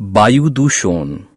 বায়ু দূষণ